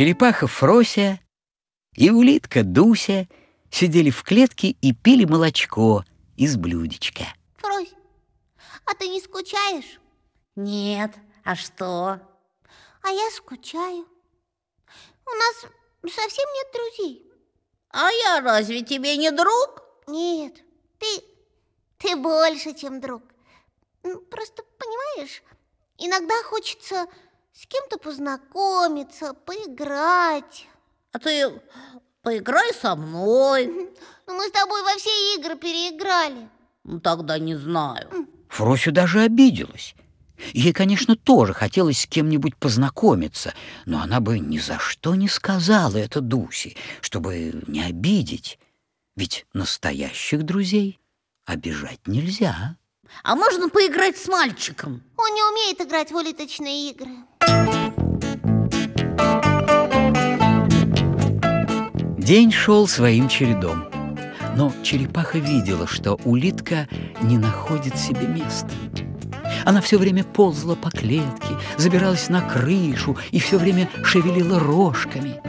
Черепаха Фрося и улитка Дуся сидели в клетке и пили молочко из блюдечка. Фрось, а ты не скучаешь? Нет, а что? А я скучаю. У нас совсем нет друзей. А я разве тебе не друг? Нет, ты, ты больше, чем друг. Просто, понимаешь, иногда хочется с кем-то познакомиться, поиграть. А ты поиграй со мной. Ну, мы с тобой во все игры переиграли. Ну, тогда не знаю. Фросю даже обиделась. Ей, конечно, тоже хотелось с кем-нибудь познакомиться, но она бы ни за что не сказала это Дусе, чтобы не обидеть. Ведь настоящих друзей обижать нельзя. А можно поиграть с мальчиком? Он не умеет играть в улиточные игры. День шел своим чередом. Но черепаха видела, что улитка не находит себе места. Она все время ползла по клетке, забиралась на крышу и все время шевелила рожками.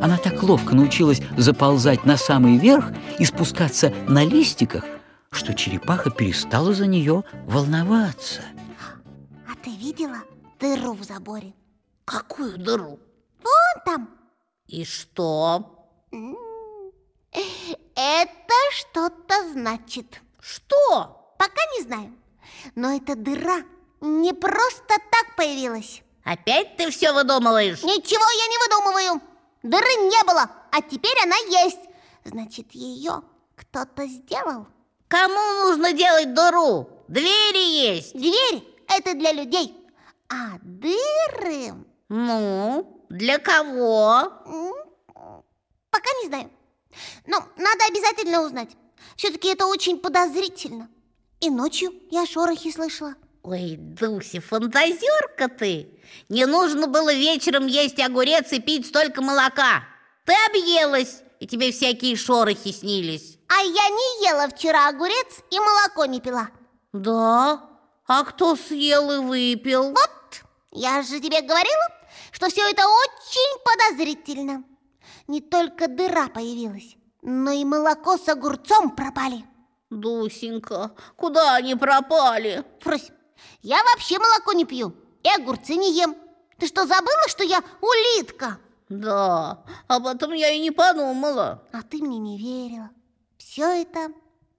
Она так ловко научилась заползать на самый верх и спускаться на листиках, что черепаха перестала за нее волноваться. А ты видела дыру в заборе? Какую дыру? Вон там. И что? Это что-то значит. Что? Пока не знаю. Но эта дыра не просто так появилась. Опять ты все выдумываешь? Ничего я не выдумываю. Дыры не было, а теперь она есть. Значит, ее кто-то сделал. Кому нужно делать дыру? Двери есть. Двери – это для людей. А дыры... Ну, для кого? Пока не знаю. Но надо обязательно узнать. Все-таки это очень подозрительно. И ночью я шорохи слышала. Ой, Дуся, фантазерка ты! Не нужно было вечером есть огурец и пить столько молока. Ты объелась, и тебе всякие шорохи снились. А я не ела вчера огурец и молоко не пила. Да? А кто съел и выпил? Вот, я же тебе говорила, что все это очень подозрительно. Не только дыра появилась, но и молоко с огурцом пропали. Дусенька, куда они пропали? Фрось, я вообще молоко не пью и огурцы не ем. Ты что, забыла, что я улитка? Да, об этом я и не подумала. А ты мне не верила. Все это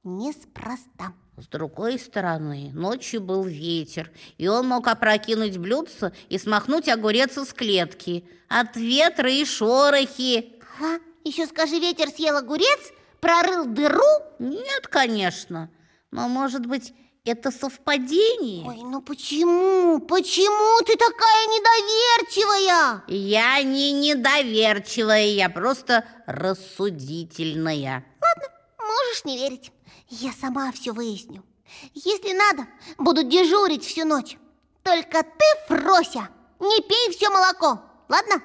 неспроста. С другой стороны, ночью был ветер, и он мог опрокинуть блюдце и смахнуть огурец из клетки. От ветра и шорохи. Ага, еще скажи, ветер съел огурец, прорыл дыру? Нет, конечно. Но, может быть, это совпадение? Ой, ну почему? Почему ты такая недоверчивая? Я не недоверчивая, я просто рассудительная. Ладно, можешь не верить. Я сама все выясню. Если надо, буду дежурить всю ночь. Только ты, Фрося, не пей все молоко, ладно?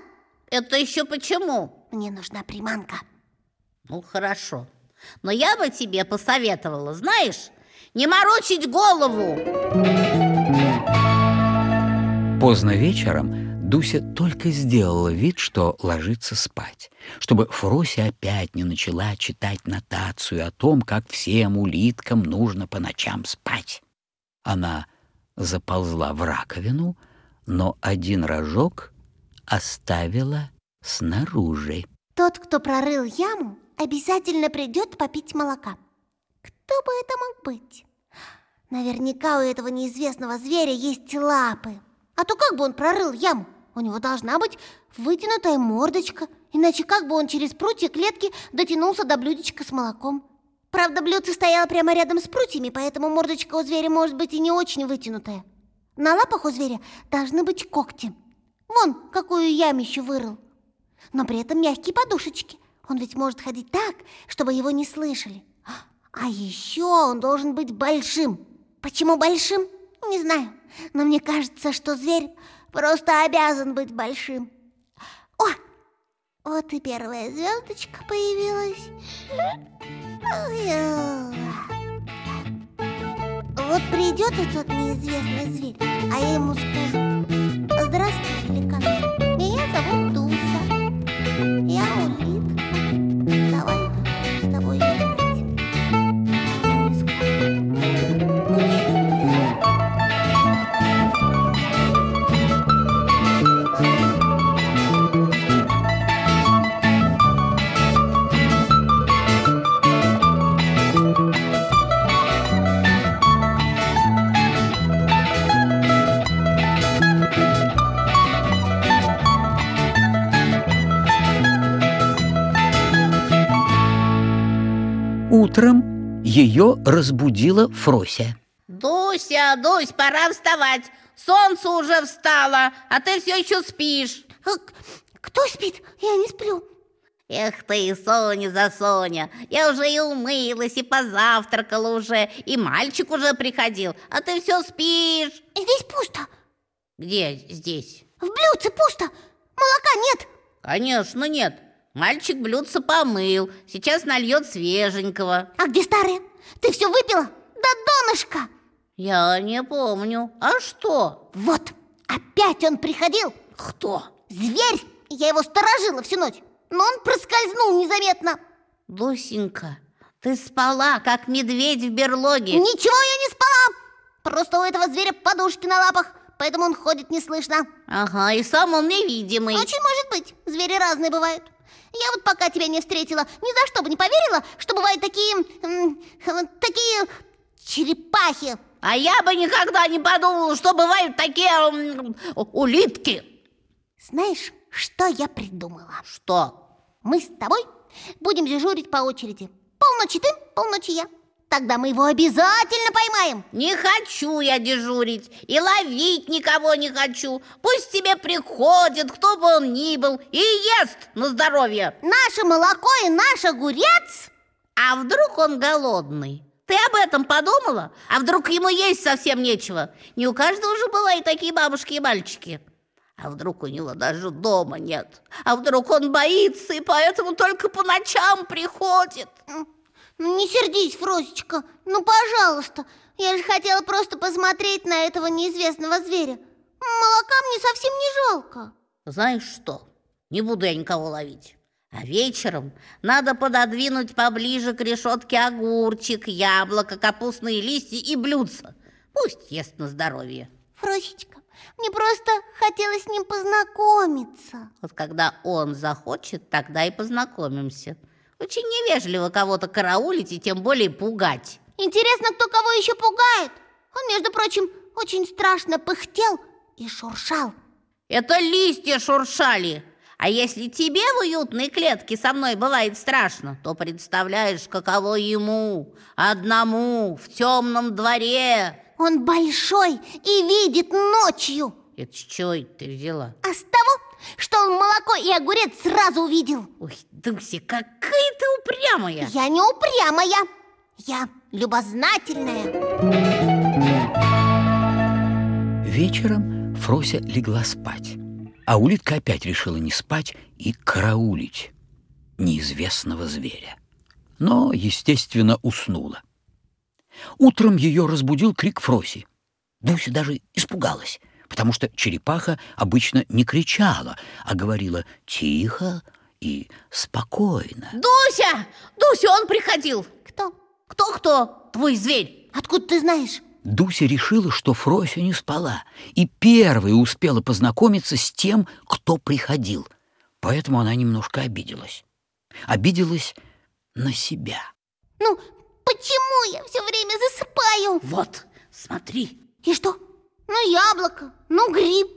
Это еще почему? Мне нужна приманка. Ну, хорошо. Но я бы тебе посоветовала, знаешь, не морочить голову. Поздно вечером Дуся только сделала вид, что ложится спать, чтобы Фрося опять не начала читать нотацию о том, как всем улиткам нужно по ночам спать. Она заползла в раковину, но один рожок оставила снаружи. Тот, кто прорыл яму, обязательно придет попить молока. Кто бы это мог быть? Наверняка у этого неизвестного зверя есть лапы. А то как бы он прорыл яму? У него должна быть вытянутая мордочка, иначе как бы он через прутья клетки дотянулся до блюдечка с молоком. Правда, блюдце стояло прямо рядом с прутьями, поэтому мордочка у зверя может быть и не очень вытянутая. На лапах у зверя должны быть когти. Вон, какую ямищу вырыл. Но при этом мягкие подушечки. Он ведь может ходить так, чтобы его не слышали. А еще он должен быть большим. Почему большим? Не знаю. Но мне кажется, что зверь просто обязан быть большим. О, вот и первая звездочка появилась. Вот придет этот неизвестный зверь, а я ему скажу, здравствуй, Утром ее разбудила Фрося. Дуся, Дусь, пора вставать. Солнце уже встало, а ты все еще спишь. А кто спит? Я не сплю. Эх ты, Соня за Соня, я уже и умылась, и позавтракала уже, и мальчик уже приходил, а ты все спишь. Здесь пусто. Где здесь? В блюдце пусто. Молока нет. Конечно, нет. Мальчик блюдце помыл, сейчас нальет свеженького. А где старые? Ты все выпила? До донышка. Я не помню. А что? Вот, опять он приходил. Кто? Зверь. Я его сторожила всю ночь но он проскользнул незаметно. Лусенька, ты спала, как медведь в берлоге. Ничего я не спала. Просто у этого зверя подушки на лапах, поэтому он ходит неслышно. Ага, и сам он невидимый. Очень может быть. Звери разные бывают. Я вот пока тебя не встретила, ни за что бы не поверила, что бывают такие... такие черепахи. А я бы никогда не подумала, что бывают такие улитки. Знаешь, что я придумала? Что? Мы с тобой будем дежурить по очереди. Полночи ты, полночи я. Тогда мы его обязательно поймаем. Не хочу я дежурить и ловить никого не хочу. Пусть тебе приходит, кто бы он ни был, и ест на здоровье. Наше молоко и наш огурец? А вдруг он голодный? Ты об этом подумала? А вдруг ему есть совсем нечего? Не у каждого же была и такие бабушки и мальчики. А вдруг у него даже дома нет? А вдруг он боится и поэтому только по ночам приходит? Ну, не сердись, Фросечка, ну, пожалуйста. Я же хотела просто посмотреть на этого неизвестного зверя. Молока мне совсем не жалко. Знаешь что, не буду я никого ловить. А вечером надо пододвинуть поближе к решетке огурчик, яблоко, капустные листья и блюдца. Пусть ест на здоровье. Фросечка, мне просто хотелось с ним познакомиться. Вот когда он захочет, тогда и познакомимся. Очень невежливо кого-то караулить и тем более пугать. Интересно, кто кого еще пугает? Он, между прочим, очень страшно пыхтел и шуршал. Это листья шуршали. А если тебе в уютной клетке со мной бывает страшно, то представляешь, каково ему, одному, в темном дворе, он большой и видит ночью. Это с чего ты взяла? А с того, что он молоко и огурец сразу увидел. Ой, Дуся, какая упрямая. Я не упрямая. Я любознательная. Вечером Фрося легла спать. А улитка опять решила не спать и караулить неизвестного зверя. Но, естественно, уснула. Утром ее разбудил крик Фроси. Дуся даже испугалась, потому что черепаха обычно не кричала, а говорила тихо и спокойно. Дуся! Дуся, он приходил! Кто? Кто-кто? Твой зверь! Откуда ты знаешь? Дуся решила, что Фрося не спала, и первой успела познакомиться с тем, кто приходил. Поэтому она немножко обиделась. Обиделась на себя. Ну, Почему я все время засыпаю? Вот, смотри. И что? Ну, яблоко, ну, гриб.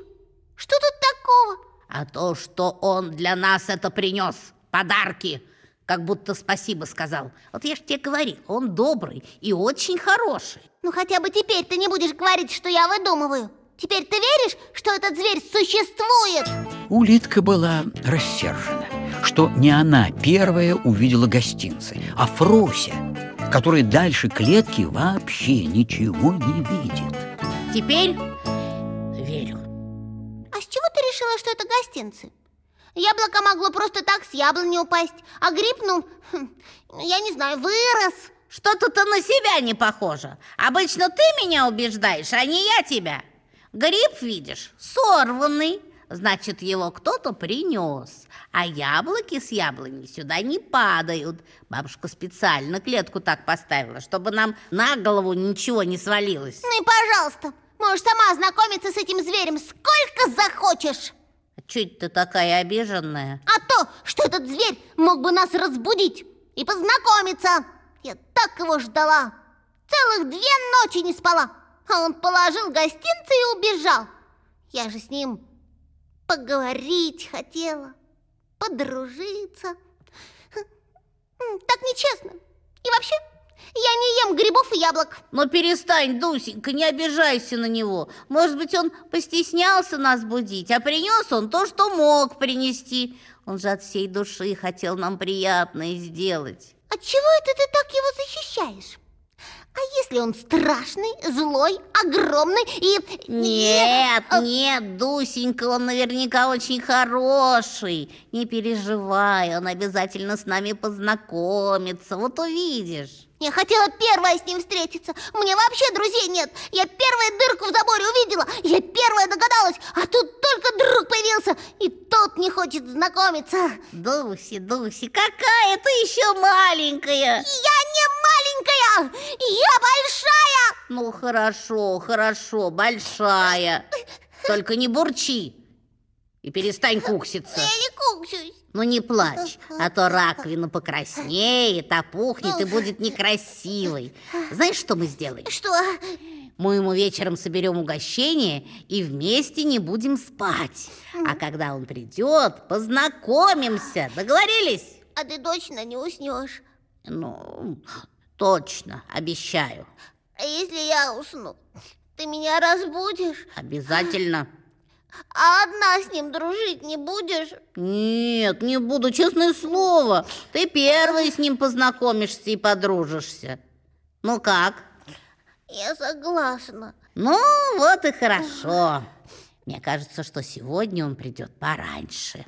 Что тут такого? А то, что он для нас это принес. Подарки. Как будто спасибо сказал. Вот я ж тебе говорил, он добрый и очень хороший. Ну, хотя бы теперь ты не будешь говорить, что я выдумываю. Теперь ты веришь, что этот зверь существует? Улитка была рассержена, что не она первая увидела гостинцы, а Фрося который дальше клетки вообще ничего не видит. Теперь ты решила, что это гостинцы? Яблоко могло просто так с яблони упасть, а гриб, ну, хм, я не знаю, вырос. Что-то-то на себя не похоже. Обычно ты меня убеждаешь, а не я тебя. Гриб, видишь, сорванный, значит, его кто-то принес. А яблоки с яблони сюда не падают. Бабушка специально клетку так поставила, чтобы нам на голову ничего не свалилось. Ну и пожалуйста, можешь сама ознакомиться с этим зверем сколько захочешь. Чуть ты такая обиженная? А то, что этот зверь мог бы нас разбудить и познакомиться. Я так его ждала. Целых две ночи не спала. А он положил гостинцы и убежал. Я же с ним поговорить хотела, подружиться. Так нечестно. И вообще, я не ем грибов и яблок. Но перестань, Дусенька, не обижайся на него. Может быть, он постеснялся нас будить, а принес он то, что мог принести. Он же от всей души хотел нам приятное сделать. От чего это ты так его защищаешь? А если он страшный, злой, огромный и... Нет, нет, Дусенька, он наверняка очень хороший. Не переживай, он обязательно с нами познакомится. Вот увидишь. Я хотела первая с ним встретиться. Мне вообще друзей нет. Я первая дырку в заборе увидела. Я первая догадалась. А тут только друг появился. И тот не хочет знакомиться. Дуси, Дуси, какая ты еще маленькая. Я не маленькая. Я большая. Ну, хорошо, хорошо, большая. Только не бурчи. И перестань кукситься. Я не куксюсь. Ну не плачь, а то раковина покраснеет, опухнет и будет некрасивой. Знаешь, что мы сделаем? Что? Мы ему вечером соберем угощение и вместе не будем спать. А когда он придет, познакомимся. Договорились? А ты точно не уснешь? Ну, точно, обещаю. А если я усну? Ты меня разбудишь? Обязательно. А одна с ним дружить не будешь? Нет, не буду, честное слово. Ты первый с ним познакомишься и подружишься. Ну как? Я согласна. Ну, вот и хорошо. Мне кажется, что сегодня он придет пораньше.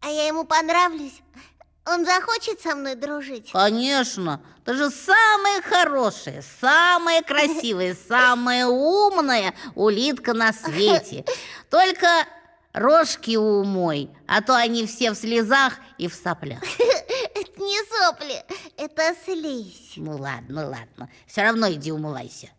А я ему понравлюсь? Он захочет со мной дружить? Конечно, ты же самая хорошая, самая красивая, самая умная улитка на свете. Только рожки умой, а то они все в слезах и в соплях. Это не сопли, это слизь. Ну ладно, ну ладно, все равно иди умывайся.